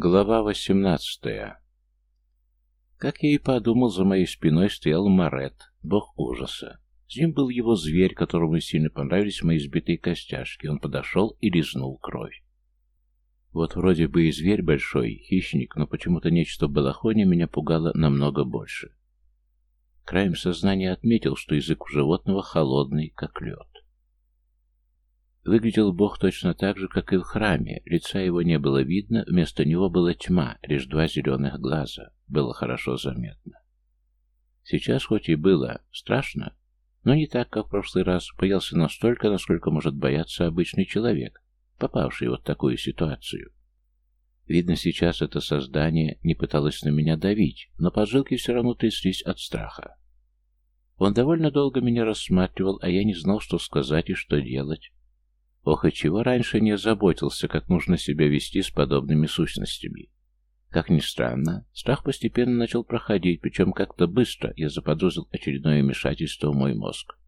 Глава 18. Как я и подумал, за моей спиной стоял Марет, бог ужаса. С ним был его зверь, которому сильно понравились мои сбитые костяшки. Он подошел и лизнул кровь. Вот вроде бы и зверь большой, хищник, но почему-то нечто в балахоне меня пугало намного больше. Краем сознания отметил, что язык у животного холодный, как лед. Выглядел Бог точно так же, как и в храме. Лица его не было видно, вместо него была тьма, лишь два зеленых глаза. Было хорошо заметно. Сейчас хоть и было страшно, но не так, как в прошлый раз. Боялся настолько, насколько может бояться обычный человек, попавший вот в такую ситуацию. Видно, сейчас это создание не пыталось на меня давить, но поджилки все равно тряслись от страха. Он довольно долго меня рассматривал, а я не знал, что сказать и что делать. Ох, и чего раньше не заботился, как нужно себя вести с подобными сущностями. Как ни странно, страх постепенно начал проходить, причем как-то быстро я заподозрил очередное вмешательство в мой мозг.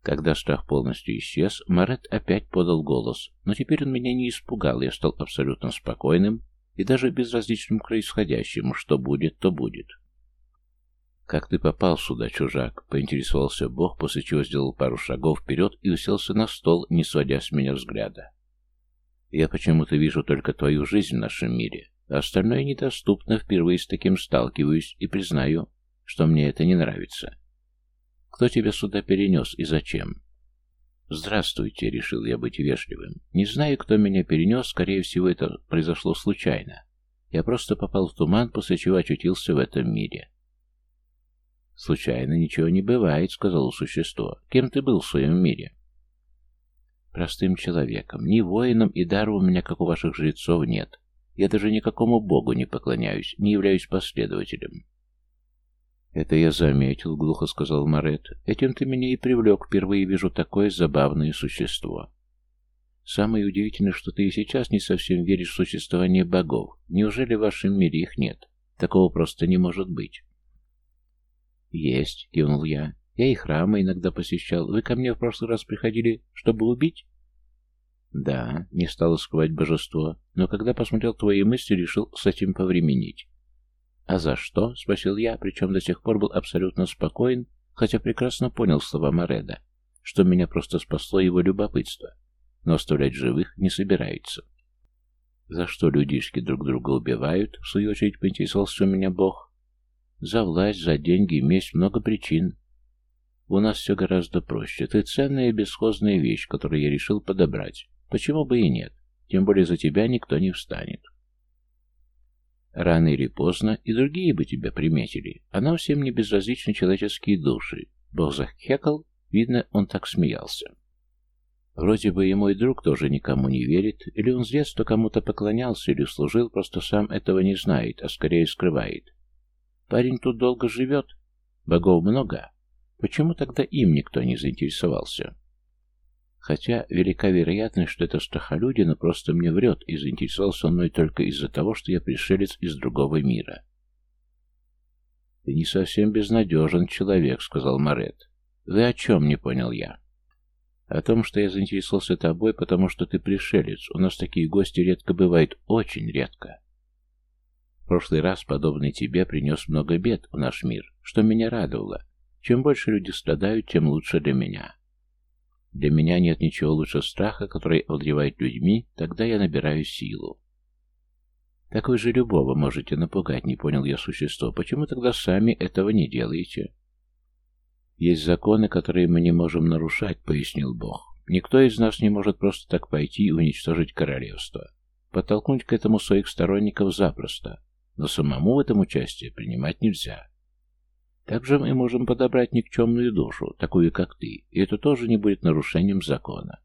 Когда страх полностью исчез, Марет опять подал голос, но теперь он меня не испугал, я стал абсолютно спокойным и даже безразличным к происходящему, что будет, то будет. «Как ты попал сюда, чужак?» — поинтересовался Бог, после чего сделал пару шагов вперед и уселся на стол, не сводя с меня взгляда. «Я почему-то вижу только твою жизнь в нашем мире, а остальное недоступно, впервые с таким сталкиваюсь и признаю, что мне это не нравится. Кто тебя сюда перенес и зачем?» «Здравствуйте», — решил я быть вежливым. «Не знаю, кто меня перенес, скорее всего, это произошло случайно. Я просто попал в туман, после чего очутился в этом мире. «Случайно ничего не бывает», — сказало существо. «Кем ты был в своем мире?» «Простым человеком. Ни воином, и дара у меня, как у ваших жрецов, нет. Я даже никакому богу не поклоняюсь, не являюсь последователем». «Это я заметил», — глухо сказал Морет. «Этим ты меня и привлек. Впервые вижу такое забавное существо». «Самое удивительное, что ты и сейчас не совсем веришь в существование богов. Неужели в вашем мире их нет? Такого просто не может быть». «Есть», — кивнул я. «Я и храмы иногда посещал. Вы ко мне в прошлый раз приходили, чтобы убить?» «Да», — не стало скрывать божество, но когда посмотрел твои мысли, решил с этим повременить. «А за что?» — спросил я, причем до сих пор был абсолютно спокоен, хотя прекрасно понял слова Мореда, что меня просто спасло его любопытство, но оставлять живых не собирается. «За что людишки друг друга убивают?» — в свою очередь поинтересовался у меня Бог. За власть, за деньги, месть, много причин. У нас все гораздо проще. Ты ценная и бесхозная вещь, которую я решил подобрать. Почему бы и нет? Тем более за тебя никто не встанет. Рано или поздно и другие бы тебя приметили, а нам всем не безразличны человеческие души. Бог захекал, видно, он так смеялся. Вроде бы и мой друг тоже никому не верит, или он с детства кому-то поклонялся, или служил, просто сам этого не знает, а скорее скрывает. Парень тут долго живет. Богов много. Почему тогда им никто не заинтересовался? Хотя велика вероятность, что эта страхолюдина просто мне врет и заинтересовался мной только из-за того, что я пришелец из другого мира. «Ты не совсем безнадежен человек», — сказал Морет. «Вы о чем?» — не понял я. «О том, что я заинтересовался тобой, потому что ты пришелец. У нас такие гости редко бывают, очень редко» прошлый раз подобный тебе принес много бед в наш мир, что меня радовало. Чем больше люди страдают, тем лучше для меня. Для меня нет ничего лучше страха, который овладевает людьми, тогда я набираю силу. Так вы же любого можете напугать, не понял я существо. Почему тогда сами этого не делаете? Есть законы, которые мы не можем нарушать, пояснил Бог. Никто из нас не может просто так пойти и уничтожить королевство. Подтолкнуть к этому своих сторонников запросто но самому в этом участие принимать нельзя. Также мы можем подобрать никчемную душу, такую как ты, и это тоже не будет нарушением закона.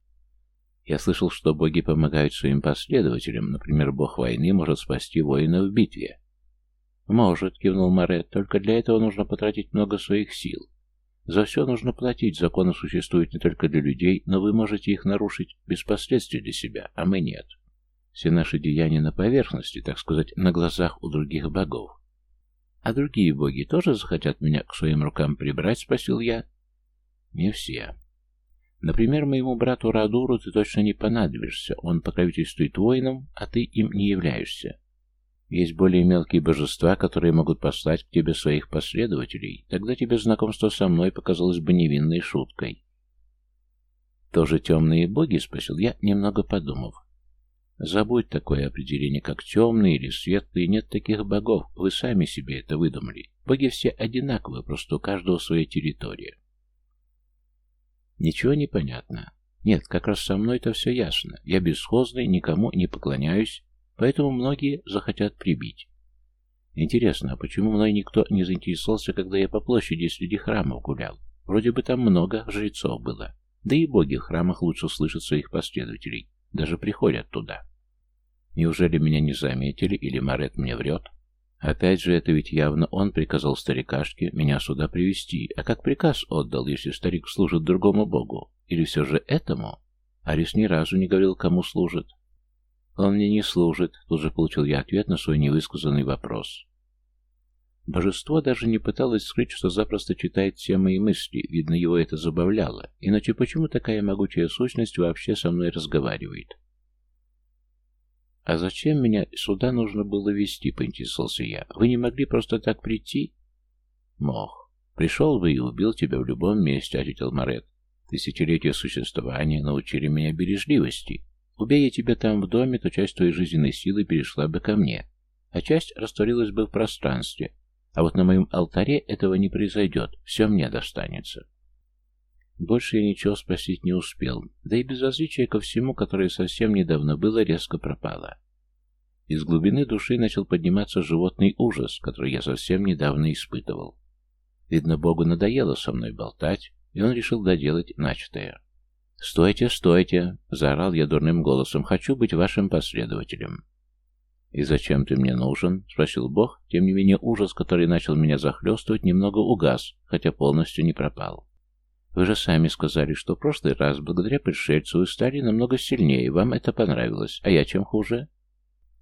Я слышал, что боги помогают своим последователям, например, бог войны может спасти воина в битве. «Может», — кивнул Море, — «только для этого нужно потратить много своих сил. За все нужно платить, законы существуют не только для людей, но вы можете их нарушить без последствий для себя, а мы нет». Все наши деяния на поверхности, так сказать, на глазах у других богов. А другие боги тоже захотят меня к своим рукам прибрать, спросил я. Не все. Например, моему брату Радуру ты точно не понадобишься, он покровительствует воинам, а ты им не являешься. Есть более мелкие божества, которые могут послать к тебе своих последователей. Тогда тебе знакомство со мной показалось бы невинной шуткой. «Тоже темные боги?» — спросил я, немного подумав. Забудь такое определение, как темные или светлые, нет таких богов, вы сами себе это выдумали. Боги все одинаковы, просто у каждого своя территория. Ничего не понятно. Нет, как раз со мной это все ясно. Я бесхозный, никому не поклоняюсь, поэтому многие захотят прибить. Интересно, а почему мной никто не заинтересовался, когда я по площади среди храмов гулял? Вроде бы там много жрецов было. Да и боги в храмах лучше слышат своих последователей, даже приходят туда. Неужели меня не заметили, или Марет мне врет? Опять же, это ведь явно он приказал старикашке меня сюда привести, а как приказ отдал, если старик служит другому богу? Или все же этому? Арис ни разу не говорил, кому служит. Он мне не служит, тут же получил я ответ на свой невысказанный вопрос. Божество даже не пыталось скрыть, что запросто читает все мои мысли, видно, его это забавляло, иначе почему такая могучая сущность вообще со мной разговаривает? «А зачем меня сюда нужно было вести? поинтересовался я. «Вы не могли просто так прийти?» «Мог. Пришел бы и убил тебя в любом месте», — ответил Морет. «Тысячелетия существования научили меня бережливости. Убей я тебя там в доме, то часть твоей жизненной силы перешла бы ко мне, а часть растворилась бы в пространстве. А вот на моем алтаре этого не произойдет, все мне достанется». Больше я ничего спросить не успел, да и безразличие ко всему, которое совсем недавно было, резко пропало. Из глубины души начал подниматься животный ужас, который я совсем недавно испытывал. Видно, Богу надоело со мной болтать, и он решил доделать начатое. «Стойте, стойте!» — заорал я дурным голосом. «Хочу быть вашим последователем». «И зачем ты мне нужен?» — спросил Бог. Тем не менее, ужас, который начал меня захлестывать, немного угас, хотя полностью не пропал. Вы же сами сказали, что в прошлый раз, благодаря пришельцу, вы стали намного сильнее, вам это понравилось. А я чем хуже?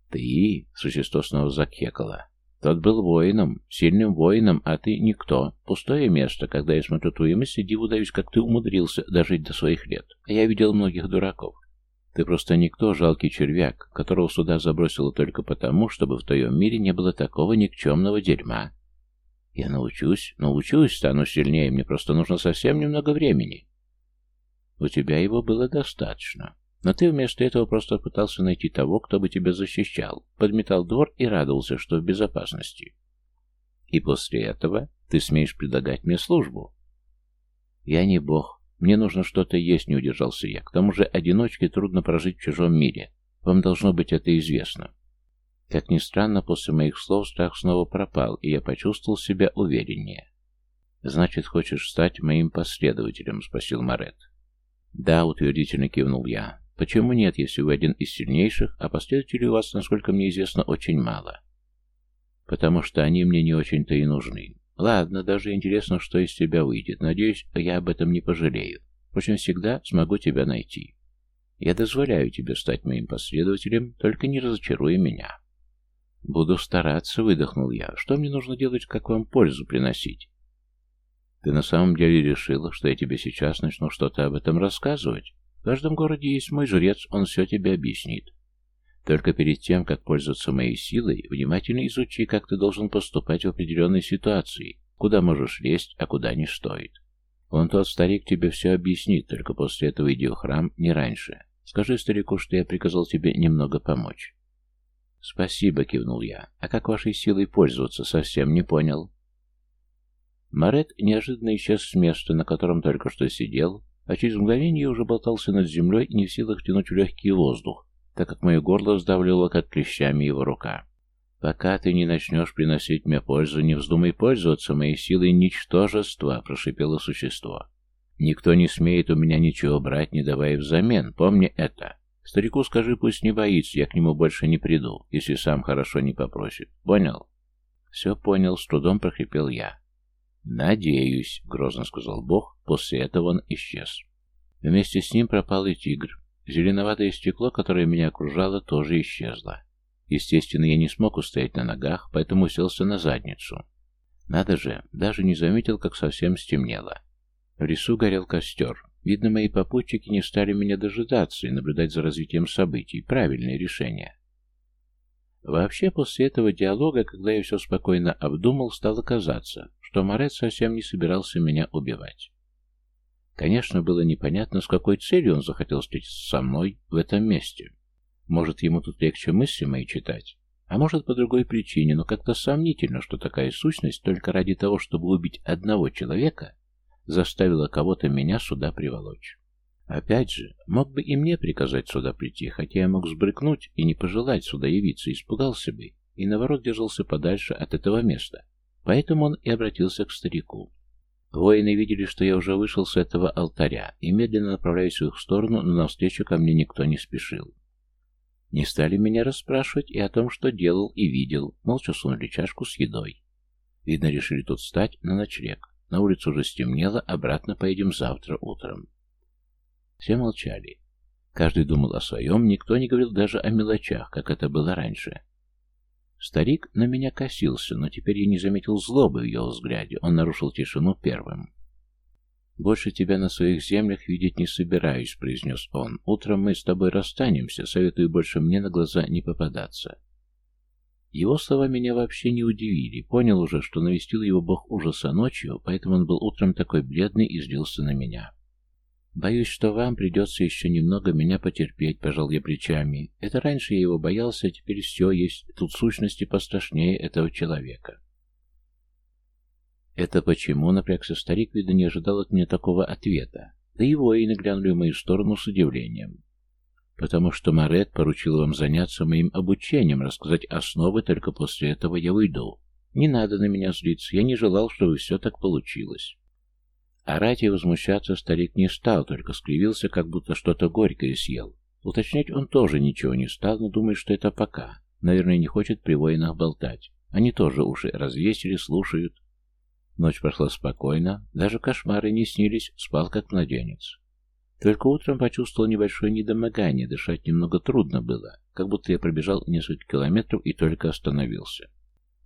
Ты, существо снова закекало. Тот был воином, сильным воином, а ты никто. Пустое место, когда я смотрю твои мысли, диву даюсь, как ты умудрился дожить до своих лет. А я видел многих дураков. Ты просто никто, жалкий червяк, которого сюда забросило только потому, чтобы в твоем мире не было такого никчемного дерьма. Я научусь, научусь, стану сильнее, мне просто нужно совсем немного времени. У тебя его было достаточно. Но ты вместо этого просто пытался найти того, кто бы тебя защищал, подметал двор и радовался, что в безопасности. И после этого ты смеешь предлагать мне службу. Я не бог. Мне нужно что-то есть, не удержался я. К тому же одиночке трудно прожить в чужом мире. Вам должно быть это известно. Как ни странно, после моих слов страх снова пропал, и я почувствовал себя увереннее. «Значит, хочешь стать моим последователем?» — спросил Морет. «Да», — утвердительно кивнул я. «Почему нет, если вы один из сильнейших, а последователей у вас, насколько мне известно, очень мало?» «Потому что они мне не очень-то и нужны. Ладно, даже интересно, что из тебя выйдет. Надеюсь, я об этом не пожалею. В общем, всегда смогу тебя найти. Я дозволяю тебе стать моим последователем, только не разочаруй меня». «Буду стараться», — выдохнул я. «Что мне нужно делать, как вам пользу приносить?» «Ты на самом деле решила, что я тебе сейчас начну что-то об этом рассказывать? В каждом городе есть мой жрец, он все тебе объяснит. Только перед тем, как пользоваться моей силой, внимательно изучи, как ты должен поступать в определенной ситуации, куда можешь лезть, а куда не стоит. Он тот старик тебе все объяснит, только после этого иди в храм не раньше. Скажи старику, что я приказал тебе немного помочь». «Спасибо», — кивнул я. «А как вашей силой пользоваться, совсем не понял». Марет неожиданно исчез с места, на котором только что сидел, а через мгновение уже болтался над землей и не в силах тянуть в легкий воздух, так как мое горло сдавливало как клещами его рука. «Пока ты не начнешь приносить мне пользу, не вздумай пользоваться моей силой ничтожества», — прошипело существо. «Никто не смеет у меня ничего брать, не давая взамен, помни это». Старику скажи, пусть не боится, я к нему больше не приду, если сам хорошо не попросит. Понял? Все понял, с трудом прохрипел я. Надеюсь, грозно сказал Бог, после этого он исчез. Вместе с ним пропал и тигр. Зеленоватое стекло, которое меня окружало, тоже исчезло. Естественно, я не смог устоять на ногах, поэтому уселся на задницу. Надо же, даже не заметил, как совсем стемнело. В лесу горел костер. Видно, мои попутчики не стали меня дожидаться и наблюдать за развитием событий. Правильное решение. Вообще, после этого диалога, когда я все спокойно обдумал, стало казаться, что Морет совсем не собирался меня убивать. Конечно, было непонятно, с какой целью он захотел встретиться со мной в этом месте. Может, ему тут легче мысли мои читать, а может, по другой причине, но как-то сомнительно, что такая сущность только ради того, чтобы убить одного человека, заставила кого-то меня сюда приволочь. Опять же, мог бы и мне приказать сюда прийти, хотя я мог сбрыкнуть и не пожелать сюда явиться, испугался бы, и наоборот держался подальше от этого места. Поэтому он и обратился к старику. Воины видели, что я уже вышел с этого алтаря, и медленно направляюсь в их сторону, но навстречу ко мне никто не спешил. Не стали меня расспрашивать и о том, что делал и видел, молча сунули чашку с едой. Видно, решили тут встать на ночлег. На улицу уже стемнело, обратно поедем завтра утром. Все молчали. Каждый думал о своем, никто не говорил даже о мелочах, как это было раньше. Старик на меня косился, но теперь я не заметил злобы в его взгляде. Он нарушил тишину первым. «Больше тебя на своих землях видеть не собираюсь», — произнес он. «Утром мы с тобой расстанемся, советую больше мне на глаза не попадаться». Его слова меня вообще не удивили. Понял уже, что навестил его бог ужаса ночью, поэтому он был утром такой бледный и злился на меня. «Боюсь, что вам придется еще немного меня потерпеть», — пожал я плечами. «Это раньше я его боялся, а теперь все есть. Тут сущности пострашнее этого человека». «Это почему?» — напрягся старик, видно, не ожидал от меня такого ответа. Да его и воины в мою сторону с удивлением потому что Марет поручил вам заняться моим обучением, рассказать основы, только после этого я уйду. Не надо на меня злиться, я не желал, чтобы все так получилось. Орать и возмущаться старик не стал, только скривился, как будто что-то горькое съел. Уточнять он тоже ничего не стал, но думает, что это пока. Наверное, не хочет при воинах болтать. Они тоже уши развесили, слушают. Ночь прошла спокойно, даже кошмары не снились, спал как младенец. Только утром почувствовал небольшое недомогание, дышать немного трудно было, как будто я пробежал несколько километров и только остановился.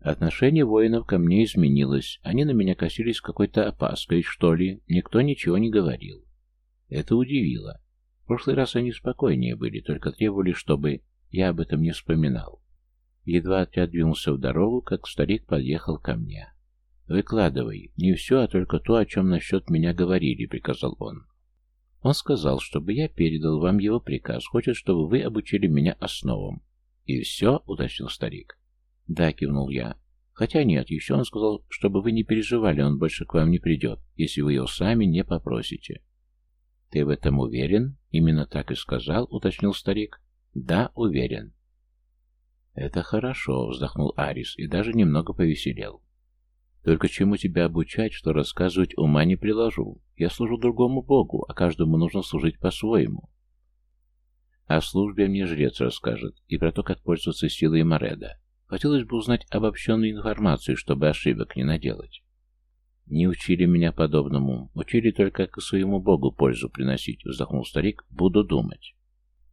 Отношение воинов ко мне изменилось, они на меня косились какой-то опаской, что ли, никто ничего не говорил. Это удивило. В прошлый раз они спокойнее были, только требовали, чтобы я об этом не вспоминал. Едва отряд двинулся в дорогу, как старик подъехал ко мне. «Выкладывай. Не все, а только то, о чем насчет меня говорили», — приказал он. Он сказал, чтобы я передал вам его приказ, хочет, чтобы вы обучили меня основам. И все, уточнил старик. Да, кивнул я. Хотя нет, еще он сказал, чтобы вы не переживали, он больше к вам не придет, если вы его сами не попросите. Ты в этом уверен? Именно так и сказал, уточнил старик. Да, уверен. Это хорошо, вздохнул Арис и даже немного повеселел. Только чему тебя обучать, что рассказывать, ума не приложу. Я служу другому Богу, а каждому нужно служить по-своему. О службе мне жрец расскажет, и про то, как пользоваться силой Мореда. Хотелось бы узнать обобщенную информацию, чтобы ошибок не наделать. Не учили меня подобному, учили только к своему богу пользу приносить, вздохнул старик, буду думать.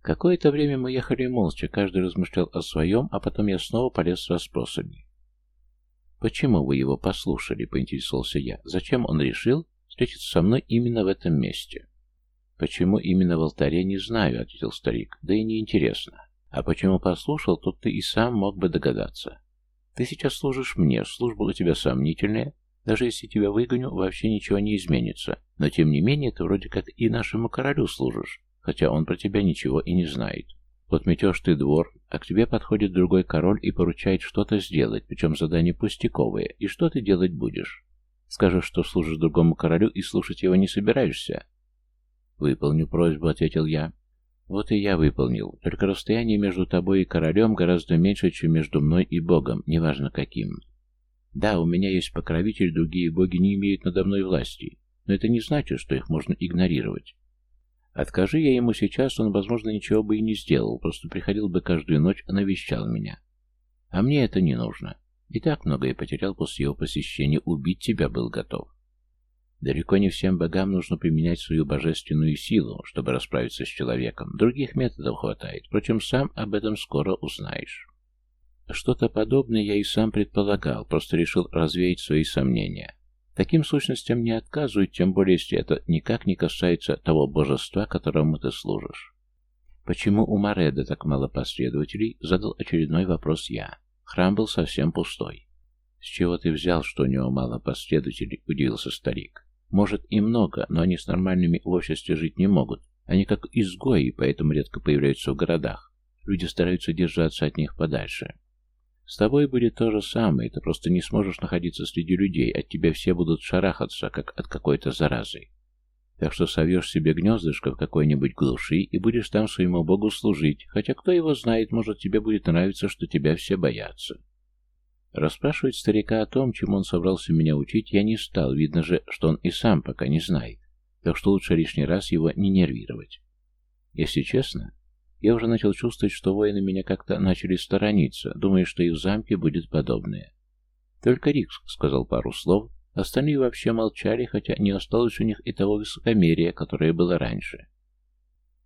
Какое-то время мы ехали молча, каждый размышлял о своем, а потом я снова полез с расспросами. «Почему вы его послушали?» — поинтересовался я. «Зачем он решил встретиться со мной именно в этом месте?» «Почему именно в алтаре, не знаю», — ответил старик. «Да и неинтересно. А почему послушал, тут ты и сам мог бы догадаться. Ты сейчас служишь мне, служба у тебя сомнительная. Даже если тебя выгоню, вообще ничего не изменится. Но тем не менее, ты вроде как и нашему королю служишь, хотя он про тебя ничего и не знает». Вот метешь ты двор, а к тебе подходит другой король и поручает что-то сделать, причем задание пустяковое, и что ты делать будешь? Скажешь, что служишь другому королю и слушать его не собираешься?» «Выполню просьбу», — ответил я. «Вот и я выполнил. Только расстояние между тобой и королем гораздо меньше, чем между мной и Богом, неважно каким. Да, у меня есть покровитель, другие боги не имеют надо мной власти, но это не значит, что их можно игнорировать. Откажи я ему сейчас, он, возможно, ничего бы и не сделал, просто приходил бы каждую ночь, навещал меня. А мне это не нужно. И так много я потерял после его посещения, убить тебя был готов. Далеко не всем богам нужно применять свою божественную силу, чтобы расправиться с человеком. Других методов хватает, впрочем, сам об этом скоро узнаешь. Что-то подобное я и сам предполагал, просто решил развеять свои сомнения. Таким сущностям не отказывают, тем более, если это никак не касается того божества, которому ты служишь. Почему у Мареда так мало последователей, задал очередной вопрос я. Храм был совсем пустой. С чего ты взял, что у него мало последователей, удивился старик. Может и много, но они с нормальными в обществе жить не могут. Они как изгои, поэтому редко появляются в городах. Люди стараются держаться от них подальше. С тобой будет то же самое, ты просто не сможешь находиться среди людей, от тебя все будут шарахаться, как от какой-то заразы. Так что совьешь себе гнездышко в какой-нибудь глуши и будешь там своему богу служить, хотя кто его знает, может тебе будет нравиться, что тебя все боятся. Расспрашивать старика о том, чем он собрался меня учить, я не стал, видно же, что он и сам пока не знает, так что лучше лишний раз его не нервировать. Если честно, я уже начал чувствовать, что воины меня как-то начали сторониться, думая, что и в замке будет подобное. Только Рикс сказал пару слов, остальные вообще молчали, хотя не осталось у них и того высокомерия, которое было раньше.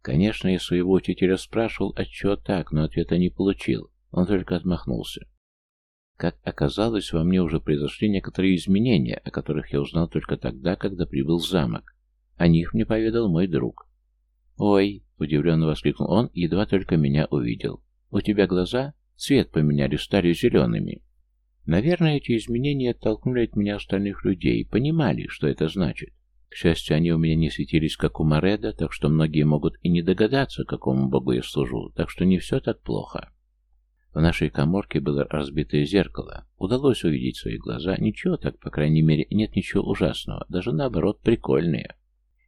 Конечно, я своего учителя спрашивал, отчего так, но ответа не получил. Он только отмахнулся. Как оказалось, во мне уже произошли некоторые изменения, о которых я узнал только тогда, когда прибыл в замок. О них мне поведал мой друг. «Ой, Удивленно воскликнул он, едва только меня увидел. «У тебя глаза цвет поменяли, стали зелеными». Наверное, эти изменения оттолкнули от меня остальных людей, понимали, что это значит. К счастью, они у меня не светились, как у Мореда, так что многие могут и не догадаться, какому богу я служу, так что не все так плохо. В нашей коморке было разбитое зеркало. Удалось увидеть свои глаза. Ничего так, по крайней мере, нет ничего ужасного. Даже наоборот, прикольные.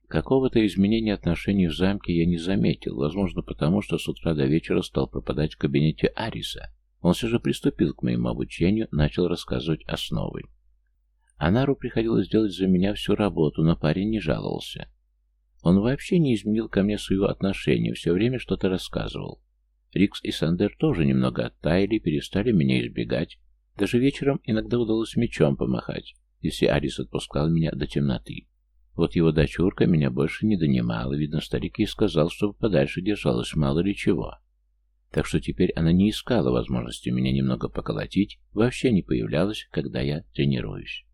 Какого-то изменения отношений в замке я не заметил, возможно, потому что с утра до вечера стал пропадать в кабинете Ариса. Он все же приступил к моему обучению, начал рассказывать основы. Анару приходилось делать за меня всю работу, но парень не жаловался. Он вообще не изменил ко мне своего отношения, все время что-то рассказывал. Рикс и Сандер тоже немного оттаяли, перестали меня избегать. Даже вечером иногда удалось мечом помахать, если Арис отпускал меня до темноты. Вот его дочурка меня больше не донимала, видно, старик ей сказал, чтобы подальше держалась, мало ли чего. Так что теперь она не искала возможности меня немного поколотить, вообще не появлялась, когда я тренируюсь.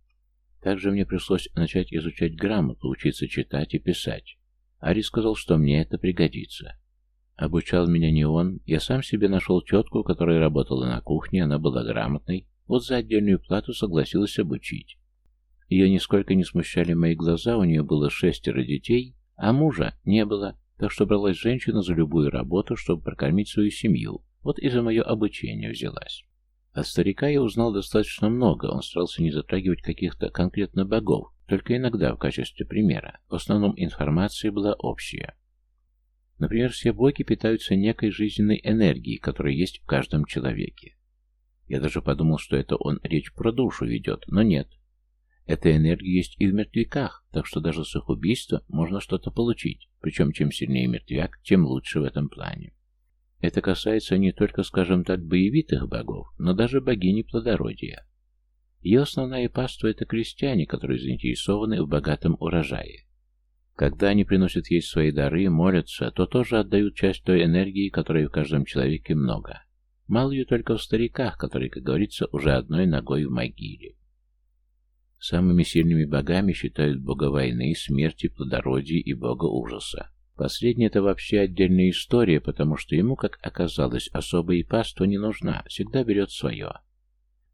Также мне пришлось начать изучать грамоту, учиться читать и писать. Ари сказал, что мне это пригодится. Обучал меня не он, я сам себе нашел тетку, которая работала на кухне, она была грамотной, вот за отдельную плату согласилась обучить. Ее нисколько не смущали мои глаза, у нее было шестеро детей, а мужа не было, так что бралась женщина за любую работу, чтобы прокормить свою семью. Вот и за мое обучение взялась. От старика я узнал достаточно много, он старался не затрагивать каких-то конкретно богов, только иногда в качестве примера. В основном информация была общая. Например, все боги питаются некой жизненной энергией, которая есть в каждом человеке. Я даже подумал, что это он речь про душу ведет, но нет. Эта энергия есть и в мертвяках, так что даже с их убийства можно что-то получить, причем чем сильнее мертвяк, тем лучше в этом плане. Это касается не только, скажем так, боевитых богов, но даже богини плодородия. Ее основная паства – это крестьяне, которые заинтересованы в богатом урожае. Когда они приносят ей свои дары, молятся, то тоже отдают часть той энергии, которой в каждом человеке много. Мало ее только в стариках, которые, как говорится, уже одной ногой в могиле. Самыми сильными богами считают бога войны, смерти, плодородия и бога ужаса. Последний – это вообще отдельная история, потому что ему, как оказалось, особая и паства не нужна, всегда берет свое.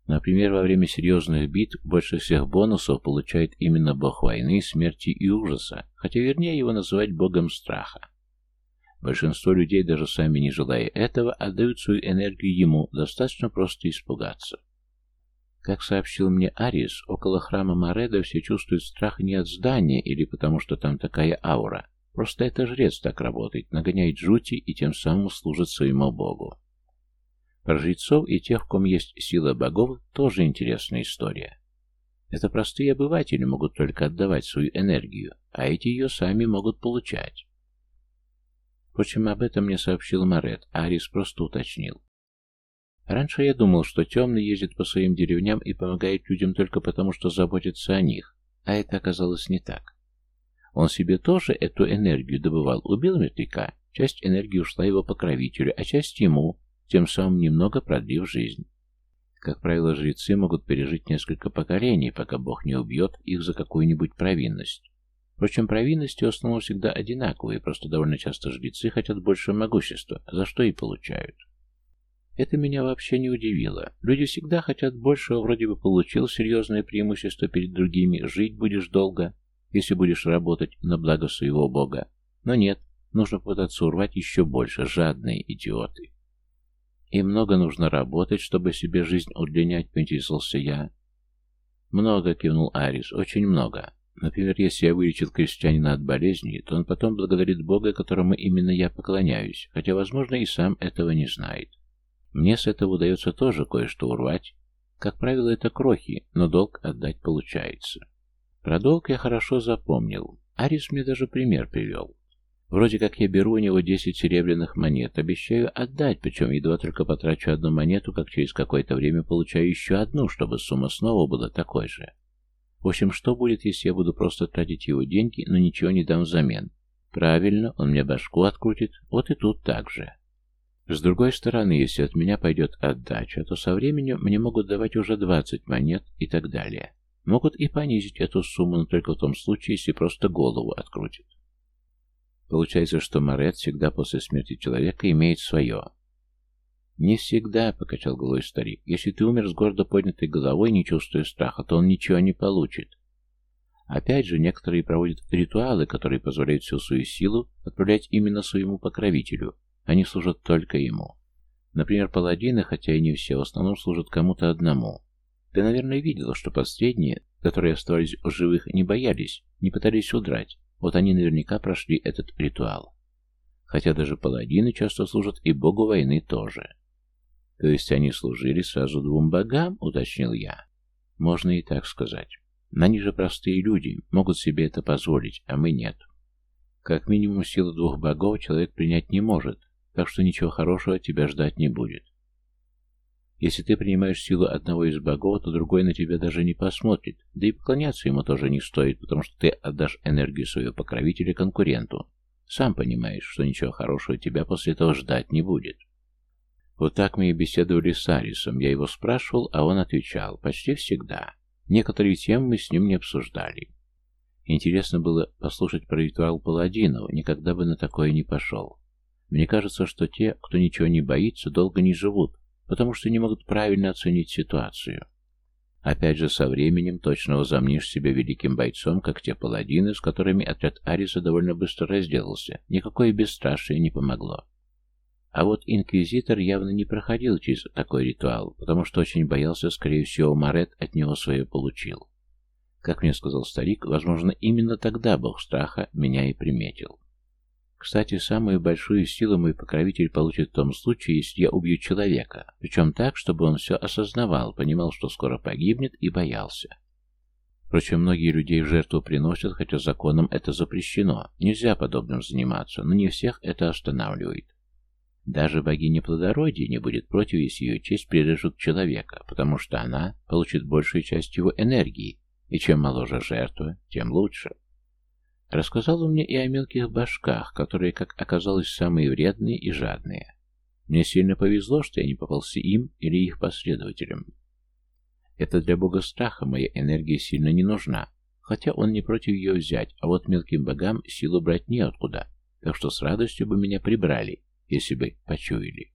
Например, во время серьезных бит больше всех бонусов получает именно бог войны, смерти и ужаса, хотя вернее его называть богом страха. Большинство людей, даже сами не желая этого, отдают свою энергию ему, достаточно просто испугаться. Как сообщил мне Арис, около храма Мореда все чувствуют страх не от здания или потому, что там такая аура. Просто это жрец так работает, нагоняет жути и тем самым служит своему богу. Про жрецов и тех, в ком есть сила богов, тоже интересная история. Это простые обыватели могут только отдавать свою энергию, а эти ее сами могут получать. Впрочем, об этом мне сообщил Морет, Арис просто уточнил. Раньше я думал, что темный ездит по своим деревням и помогает людям только потому, что заботится о них, а это оказалось не так. Он себе тоже эту энергию добывал, убил мертвяка, часть энергии ушла его покровителю, а часть ему, тем самым немного продлив жизнь. Как правило, жрецы могут пережить несколько поколений, пока Бог не убьет их за какую-нибудь провинность. Впрочем, провинности в основном всегда одинаковые, просто довольно часто жрецы хотят большего могущества, за что и получают. Это меня вообще не удивило. Люди всегда хотят большего, вроде бы получил серьезное преимущество перед другими, жить будешь долго, если будешь работать на благо своего Бога. Но нет, нужно пытаться урвать еще больше, жадные идиоты. И много нужно работать, чтобы себе жизнь удлинять, поинтересовался я. Много, кивнул Арис, очень много. Например, если я вылечил крестьянина от болезни, то он потом благодарит Бога, которому именно я поклоняюсь, хотя, возможно, и сам этого не знает. Мне с этого удается тоже кое-что урвать. Как правило, это крохи, но долг отдать получается. Про долг я хорошо запомнил. Арис мне даже пример привел. Вроде как я беру у него 10 серебряных монет, обещаю отдать, причем едва только потрачу одну монету, как через какое-то время получаю еще одну, чтобы сумма снова была такой же. В общем, что будет, если я буду просто тратить его деньги, но ничего не дам взамен? Правильно, он мне башку открутит, вот и тут так же. С другой стороны, если от меня пойдет отдача, то со временем мне могут давать уже 20 монет и так далее. Могут и понизить эту сумму, но только в том случае, если просто голову открутят. Получается, что Морет всегда после смерти человека имеет свое. «Не всегда», — покачал головой старик. «Если ты умер с гордо поднятой головой, не чувствуя страха, то он ничего не получит. Опять же, некоторые проводят ритуалы, которые позволяют всю свою силу отправлять именно своему покровителю, они служат только ему. Например, паладины, хотя и не все, в основном служат кому-то одному. Ты, наверное, видел, что последние, которые оставались в живых, не боялись, не пытались удрать. Вот они наверняка прошли этот ритуал. Хотя даже паладины часто служат и богу войны тоже. То есть они служили сразу двум богам, уточнил я. Можно и так сказать. На них же простые люди, могут себе это позволить, а мы нет. Как минимум силу двух богов человек принять не может, так что ничего хорошего тебя ждать не будет. Если ты принимаешь силу одного из богов, то другой на тебя даже не посмотрит, да и поклоняться ему тоже не стоит, потому что ты отдашь энергию своего покровителя конкуренту. Сам понимаешь, что ничего хорошего тебя после этого ждать не будет. Вот так мы и беседовали с Арисом. Я его спрашивал, а он отвечал. Почти всегда. Некоторые темы мы с ним не обсуждали. Интересно было послушать про ритуал Паладинова, никогда бы на такое не пошел. Мне кажется, что те, кто ничего не боится, долго не живут, потому что не могут правильно оценить ситуацию. Опять же, со временем точно возомнишь себя великим бойцом, как те паладины, с которыми отряд Ариса довольно быстро разделался. Никакое бесстрашие не помогло. А вот инквизитор явно не проходил через такой ритуал, потому что очень боялся, скорее всего, Марет от него свое получил. Как мне сказал старик, возможно, именно тогда бог страха меня и приметил. Кстати, самую большую силу мой покровитель получит в том случае, если я убью человека, причем так, чтобы он все осознавал, понимал, что скоро погибнет и боялся. Впрочем, многие людей в жертву приносят, хотя законом это запрещено. Нельзя подобным заниматься, но не всех это останавливает. Даже богиня плодородия не будет против, если ее честь прирежут человека, потому что она получит большую часть его энергии, и чем моложе жертва, тем лучше. Рассказал он мне и о мелких башках, которые, как оказалось, самые вредные и жадные. Мне сильно повезло, что я не попался им или их последователям. Это для бога страха моя энергия сильно не нужна, хотя он не против ее взять, а вот мелким богам силу брать неоткуда, так что с радостью бы меня прибрали, если бы почуяли.